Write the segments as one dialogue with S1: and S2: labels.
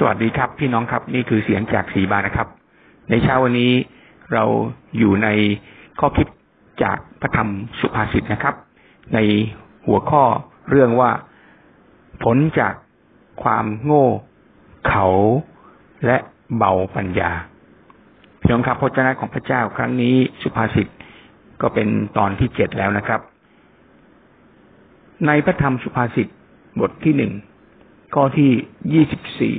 S1: สวัสดีครับพี่น้องครับนี่คือเสียงจากสีบานะครับ ในเช้าวันนี้เราอยู่ในข้อคิดจากพระธรรมสุภาษิตนะครับ ในหัวข้อเรื่องว่าผลจากความโง่เขาและเบาปัญญาพี่น้องครับพระเจ้าของพระเจ้าครั้งนี้สุภาษิตก็เป็นตอนที่เจ็ดแล้วนะครับ ในพระธรรมสุภาษิตบทที่หนึ่งข้อที่ยี่สิบสี่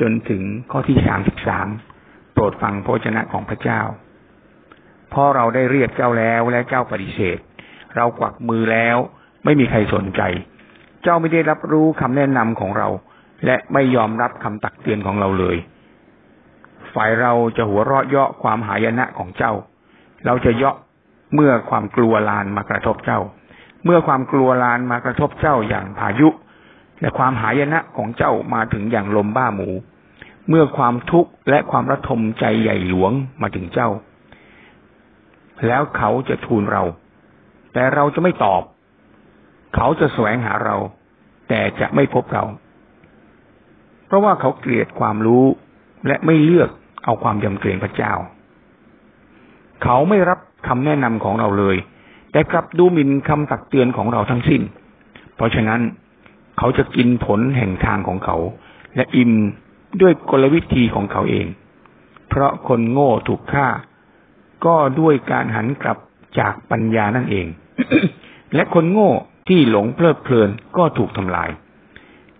S1: จนถึงข้อที่สามสิบสามโปรดฟังพระชนะของพระเจ้าพอเราได้เรียกเจ้าแล้วและเจ้าปฏิเสธ เรากวักมือแล้ว ไม่มีใครสนใจ เจ้าไม่ได้รับรู้คำแนะนำของเรา และไม่ยอมรับคำตักเตือนของเราเลย ฝ่ายเราจะหัวเราะเยาะความหายนะของเจ้า เราจะเยาะเมื่อความกลัวลานมากระทบเจ้า เมื่อความกลัวลานมากระทบเจ้าอย่างพายุ และความหายนะของเจ้ามาถึงอย่างลมบ้าหมู เมื่อความทุกข์และความระทมใจใหญ่หลวงมาถึงเจ้า แล้วเขาจะทูลเรา แต่เราจะไม่ตอบ เขาจะแสวงหาเรา แต่จะไม่พบเรา เพราะว่าเขาเกลียดความรู้และไม่เลือกเอาความยำเกรงพระเจ้า เขาไม่รับคำแนะนำของเราเลย แต่กลับดูหมิ่นคำตักเตือนของเราทั้งสิ้น เพราะฉะนั้น เขาจะกินผลแห่งทางของเขา และอิ่ม ด้วยกลวิธีของเขาเอง เพราะคนโง่ถูกฆ่า ก็ด้วยการหันกลับจากปัญญานั่นเอง และคนโง่ที่หลงเพลิดเพลินก็ถูกทำลาย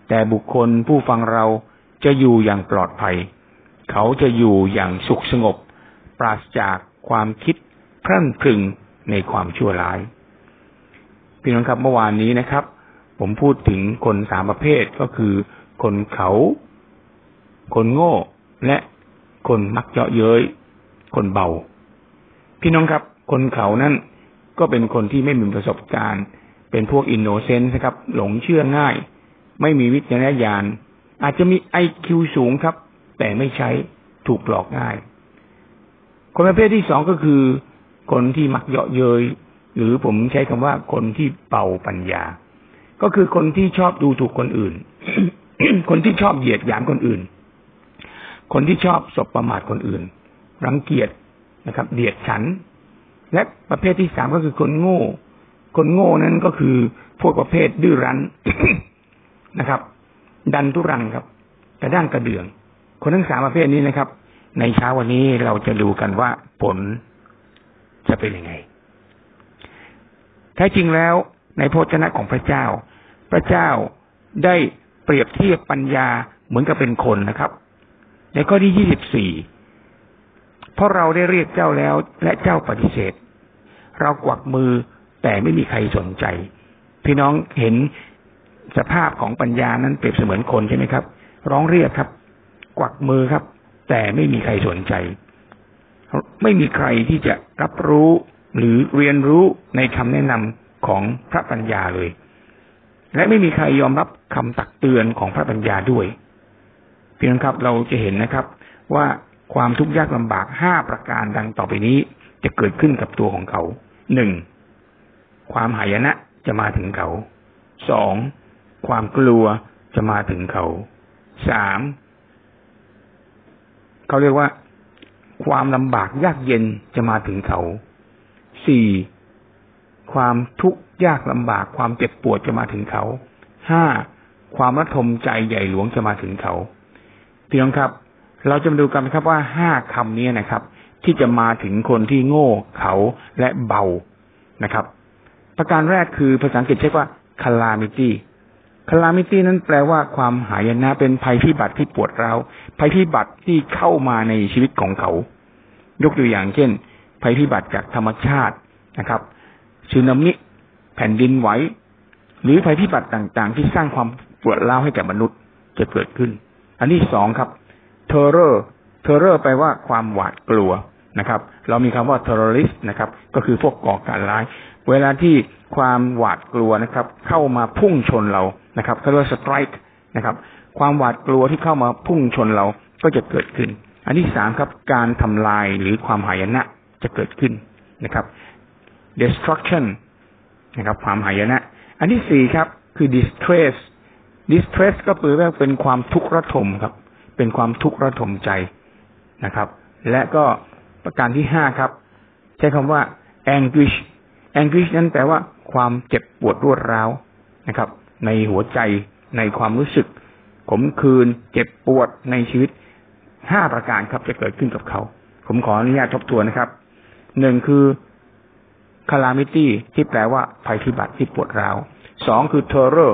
S1: แต่บุคคลผู้ฟังเราจะอยู่อย่างปลอดภัย เขาจะอยู่อย่างสุขสงบ ปราศจากความคิดพรั่นพรึงในความชั่วร้าย พี่น้องครับเมื่อวานนี้นะครับ ผมพูดถึงคนสามประเภทก็คือ คนเขา คนโง่ และคนมักเยาะเย้ย คนเบา พี่น้องครับ คนเขานั่นก็เป็นคนที่ไม่มีประสบการณ์ เป็นพวก innocent นะครับ หลงเชื่อง่าย ไม่มีวิจารณญาณ อาจจะมีไอคิวสูงครับ แต่ไม่ใช้ถูกหลอกง่าย คนประเภทที่สองก็คือ คนที่มักเยาะเย้ยหรือผมใช้คำว่าคนที่เบาปัญญา ก็คือคนที่ชอบดูถูกคนอื่น คนที่ชอบเหยียดหยามคนอื่น คนที่ชอบสบประมาทคนอื่น รังเกียจนะครับ เดียดฉันท์ และประเภทที่สามก็คือคนโง่ คนโง่นั้นก็คือพวกประเภทดื้อรั้นนะครับ ดันทุรังครับ กระด้างกระเดื่อง คนทั้งสามประเภทนี้นะครับ ในเช้าวันนี้เราจะดูกันว่าผลจะเป็นยังไงแท้จริงแล้วในโพชนะของพระเจ้า พระเจ้าได้เปรียบเทียบปัญญาเหมือนกับเป็นคนนะครับ ในข้อที่ยี่สิบสี่เพราะเราได้เรียกเจ้าแล้ว และเจ้าปฏิเสธ เรากวักมือแต่ไม่มีใครสนใจ พี่น้องเห็นสภาพของปัญญานั้นเปรียบเสมือนคนใช่ไหมครับ ร้องเรียกครับ กวักมือครับ แต่ไม่มีใครสนใจ ไม่มีใครที่จะรับรู้หรือเรียนรู้ในคำแนะนำของพระปัญญาเลย และไม่มีใครยอมรับคำตักเตือนของพระปัญญาด้วย พียงครับเราจะเห็นนะครับ ว่าความทุกข์ยากลำบากห้าประการดังต่อไปนี้ จะเกิดขึ้นกับตัวของเขาหนึ่งความหายนะจะมาถึงเขาสองความกลัวจะมาถึงเขาสามเขาเรียกว่า ความลำบากยากเย็นจะมาถึงเขาสี่ความทุกข์ยากลำบาก ความเจ็บปวดจะมาถึงเขาห้าความระทมใจใหญ่หลวงจะมาถึงเขา พี่น้องครับ เราจะมาดูกันครับว่าห้าคำนี้นะครับ ที่จะมาถึงคนที่โง่เขาและเบานะครับ ประการแรกคือภาษาอังกฤษเรียกว่า calamity calamity นั้นแปลว่าความหายนะเป็นภัยพิบัติที่ปวดร้าวภัยพิบัติที่เข้ามาในชีวิตของเขา ยกตัวอย่างเช่น ภัยพิบัติจากธรรมชาตินะครับสึนามิ แผ่นดินไหวหรือภัยพิบัติต่างๆ ที่สร้างความปวดร้าวให้แก่มนุษย์จะเกิดขึ้น อันที่สองครับ terror terror แปลว่าความหวาดกลัวนะครับ เรามีคำว่า terrorist นะครับ ก็คือพวกก่อการร้าย เวลาที่ความหวาดกลัวนะครับ เข้ามาพุ่งชนเรานะครับเขาเรียกว่า strike นะครับ ความหวาดกลัวที่เข้ามาพุ่งชนเราก็จะเกิดขึ้น อันที่สามครับ การทำลายหรือความหายนะจะเกิดขึ้นนะครับ destruction นะครับ ความหายนะ อันที่สี่ครับ คือ distress distress ก็แปลว่าเป็นความทุกข์ระทมครับ เป็นความทุกข์ระทมใจนะครับ และก็ประการที่ห้าครับ ใช้คำว่า anguish anguish นั้นแปลว่าความเจ็บปวดรวดร้าวนะครับ ในหัวใจในความรู้สึก ขมคืน เจ็บปวดในชีวิตห้าประการครับจะเกิดขึ้นกับเขา ผมขออนุญาตทบทวนนะครับหนึ่งคือ calamity ที่แปลว่าภัยพิบัติที่ปวดร้าวสองคือ terror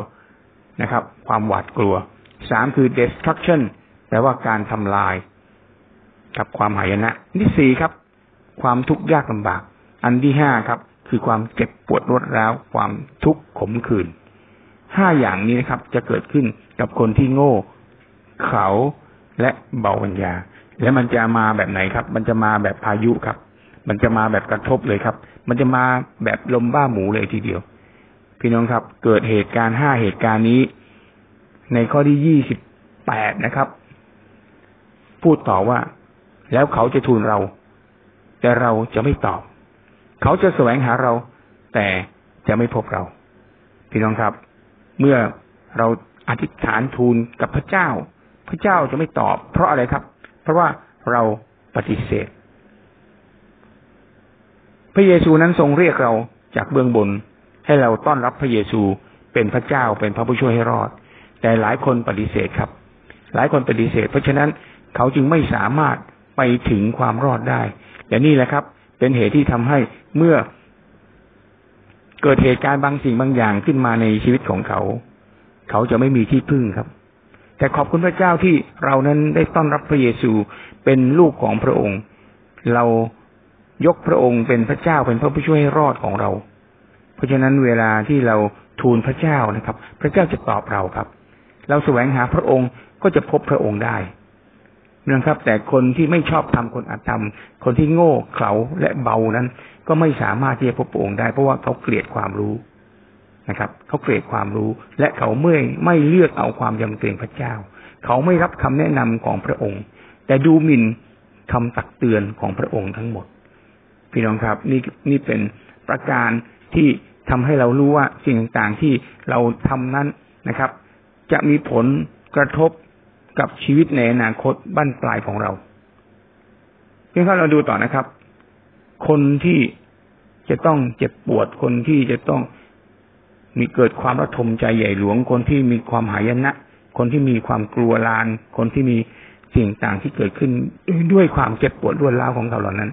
S1: นะครับ ความหวาดกลัวสามคือ destruction แปลว่าการทำลาย กับความหายนะที่สี่ครับ ความทุกข์ยากลำบาก อันที่ห้าครับ คือความเจ็บปวดรวดร้าว ความทุกข์ขมขื่นห้าอย่างนี้นะครับ จะเกิดขึ้นกับคนที่โง่ เขาและเบาปัญญา และมันจะมาแบบไหนครับ มันจะมาแบบพายุครับ มันจะมาแบบกระทบเลยครับ มันจะมาแบบลมบ้าหมูเลยทีเดียว พี่น้องครับ เกิดเหตุการณ์ห้าเหตุการณ์นี้ ในข้อที่ยี่สิบแปดนะครับ พูดต่อว่า แล้วเขาจะทูลเรา แต่เราจะไม่ตอบ เขาจะแสวงหาเรา แต่จะไม่พบเรา พี่น้องครับ เมื่อเราอธิษฐานทูลกับพระเจ้า พระเจ้าจะไม่ตอบ เพราะอะไรครับ เพราะว่าเราปฏิเสธ พระเยซูนั้นทรงเรียกเราจากเบื้องบน ให้เราต้อนรับพระเยซูเป็นพระเจ้าเป็นพระผู้ช่วยให้รอด แต่หลายคนปฏิเสธครับ หลายคนปฏิเสธ เพราะฉะนั้นเขาจึงไม่สามารถไปถึงความรอดได้ และนี่แหละครับ เป็นเหตุที่ทำให้เมื่อเกิดเหตุการณ์บางสิ่งบางอย่างขึ้นมาในชีวิตของเขา เขาจะไม่มีที่พึ่งครับ แต่ขอบคุณพระเจ้าที่เรานั้นได้ต้อนรับพระเยซูเป็นลูกของพระองค์ เรายกพระองค์เป็นพระเจ้าเป็นพระผู้ช่วยให้รอดของเรา เพราะฉะนั้นเวลาที่เราทูลพระเจ้านะครับ พระเจ้าจะตอบเราครับ เราแสวงหาพระองค์ก็จะพบพระองค์ได้นะครับ แต่คนที่ไม่ชอบทำคนอาธรรม คนที่โง่เขลาและเบานั้น ก็ไม่สามารถที่จะพบพระองค์ได้ เพราะว่าเขาเกลียดความรู้นะครับเขาเกลียดความรู้ และเขาเมื่อไม่เลือกเอาความยำเกรงพระเจ้า เขาไม่รับคำแนะนำของพระองค์ แต่ดูหมิ่นคำตักเตือนของพระองค์ทั้งหมด พี่น้องครับ นี่นี่เป็นประการที่ ทำให้เรารู้ว่าสิ่งต่างๆที่เราทำนั้นนะครับ จะมีผลกระทบกับชีวิตในอนาคตบั้นปลายของเราเพียงแค่เราดูต่อนะครับ คนที่จะต้องเจ็บปวดคนที่จะต้องมีเกิดความระทมใจใหญ่หลวง คนที่มีความหายนะ คนที่มีความกลัวลาน คนที่มีสิ่งต่างที่เกิดขึ้นด้วยความเจ็บปวดรวดร้าวของเขาเหล่านั้น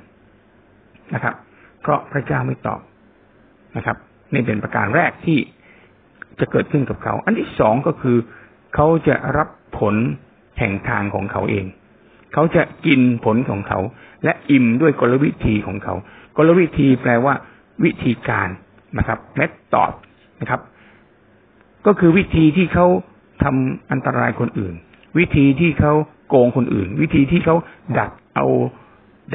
S1: นะครับ เพราะพระเจ้าไม่ตอบนะครับ นี่เป็นประการแรกที่จะเกิดขึ้นกับเขา อันที่สองก็คือเขาจะรับผลแห่งทางของเขาเอง เขาจะกินผลของเขา และอิ่มด้วยกลวิธีของเขา กลวิธีแปลว่า วิธีการนะครับเมธอดนะครับ ก็คือวิธีที่เขาทำอันตรายคนอื่น วิธีที่เขาโกงคนอื่น วิธีที่เขาดักเอา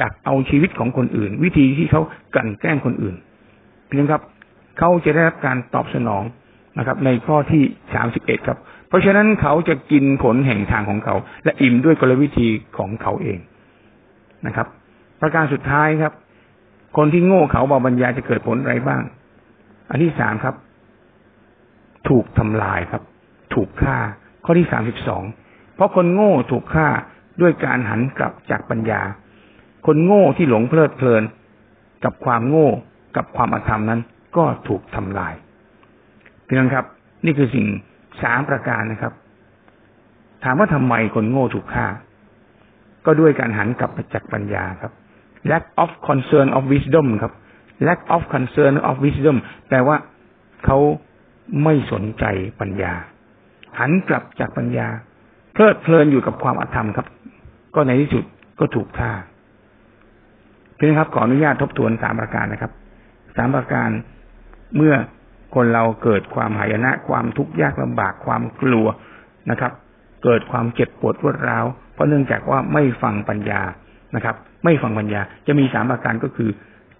S1: ดักเอาชีวิตของคนอื่น วิธีที่เขากันแกล้งคนอื่นเพียงครับ เขาจะได้รับการตอบสนองนะครับ ในข้อที่สามสิบเอ็ดครับ เพราะฉะนั้นเขาจะกินผลแห่งทางของเขา และอิ่มด้วยกลวิธีของเขาเองนะครับ ประการสุดท้ายครับ คนที่โง่เขาบาบัญญาจะเกิดผลอะไรบ้าง อันที่สามครับ ถูกทำลายครับ ถูกฆ่า ข้อที่สามสิบสองเพราะคนโง่ถูกฆ่าด้วยการหันกลับจากปัญญา คนโง่ที่หลงเพลิดเพลิน กับความโง่กับความอธรรมนั้น ก็ถูกทำลายพียงครับ นี่คือสิ่งสามประการนะครับ ถามว่าทำไมคนโง่ถูกฆ่า ก็ด้วยการหันกลับจากปัญญาครับ lack of concern of wisdom ครับ lack of concern of wisdom แปลว่าเขาไม่สนใจปัญญา หันกลับจากปัญญา เพลิดเพลินอยู่กับความอธรรมครับ ก็ในที่สุดก็ถูกฆ่าเพื่อนครับขออนุญาตทบทวนสามประการนะครับสามประการ เมื่อคนเราเกิดความหายนะ ความทุกข์ยากลำบากความกลัวนะครับ เกิดความเจ็บปวดรวดร้าวเพราะเนื่องจากว่าไม่ฟังปัญญานะครับ ไม่ฟังปัญญาจะมีสามอาการก็คือ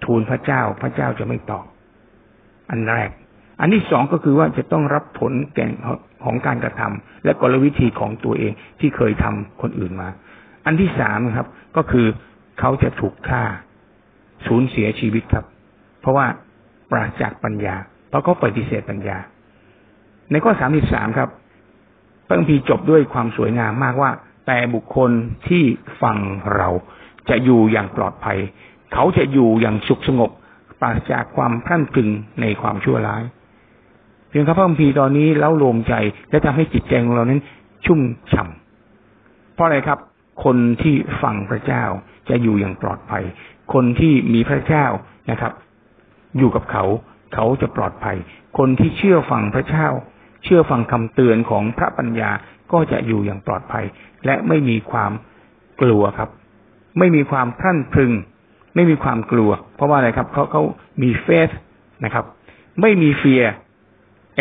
S1: ทูลพระเจ้าพระเจ้าจะไม่ตอบ อันแรก อันที่สองก็คือว่าจะต้องรับผลแก่งของการกระทำและกลวิธีของตัวเองที่เคยทำคนอื่นมา อันที่สามครับ ก็คือเขาจะถูกฆ่าสูญเสียชีวิตครับ เพราะว่า ปราศจากปัญญา เพราะเขาปฏิเสธปัญญา ในข้อสามสิบสามครับพระคัมภีร์จบด้วยความสวยงามมากว่า แต่บุคคลที่ฟังเราจะอยู่อย่างปลอดภัย เขาจะอยู่อย่างสุขสงบ ปราศจากความพรั่นพรึงในความชั่วร้ายเพียงครับพระพัมพีตอนนี้เล้าโลมใจและทำให้จิตใจของเรานั้น ชุ่มฉ่ำเพราะอะไรครับ คนที่ฟังพระเจ้าจะอยู่อย่างปลอดภัย คนที่มีพระเจ้านะครับ อยู่กับเขา เขาจะปลอดภัย คนที่เชื่อฟังพระเจ้า เชื่อฟังคำเตือนของพระปัญญาก็จะอยู่อย่างปลอดภัย และไม่มีความกลัวครับ ไม่มีความพรั่นพรึง ไม่มีความกลัว เพราะว่าอะไรครับเขาเขามีเฟสนะครับ ไม่มีเฟีย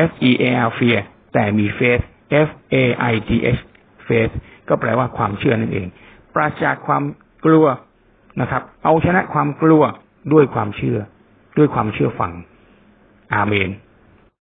S1: F E A R เฟียแต่มีเฟส F A I T H เฟสก็แปลว่าความเชื่อนั่นเอง ปราศจากความกลัวนะครับ เอาชนะความกลัวด้วยความเชื่อ ด้วยความเชื่อฟัง อาเมน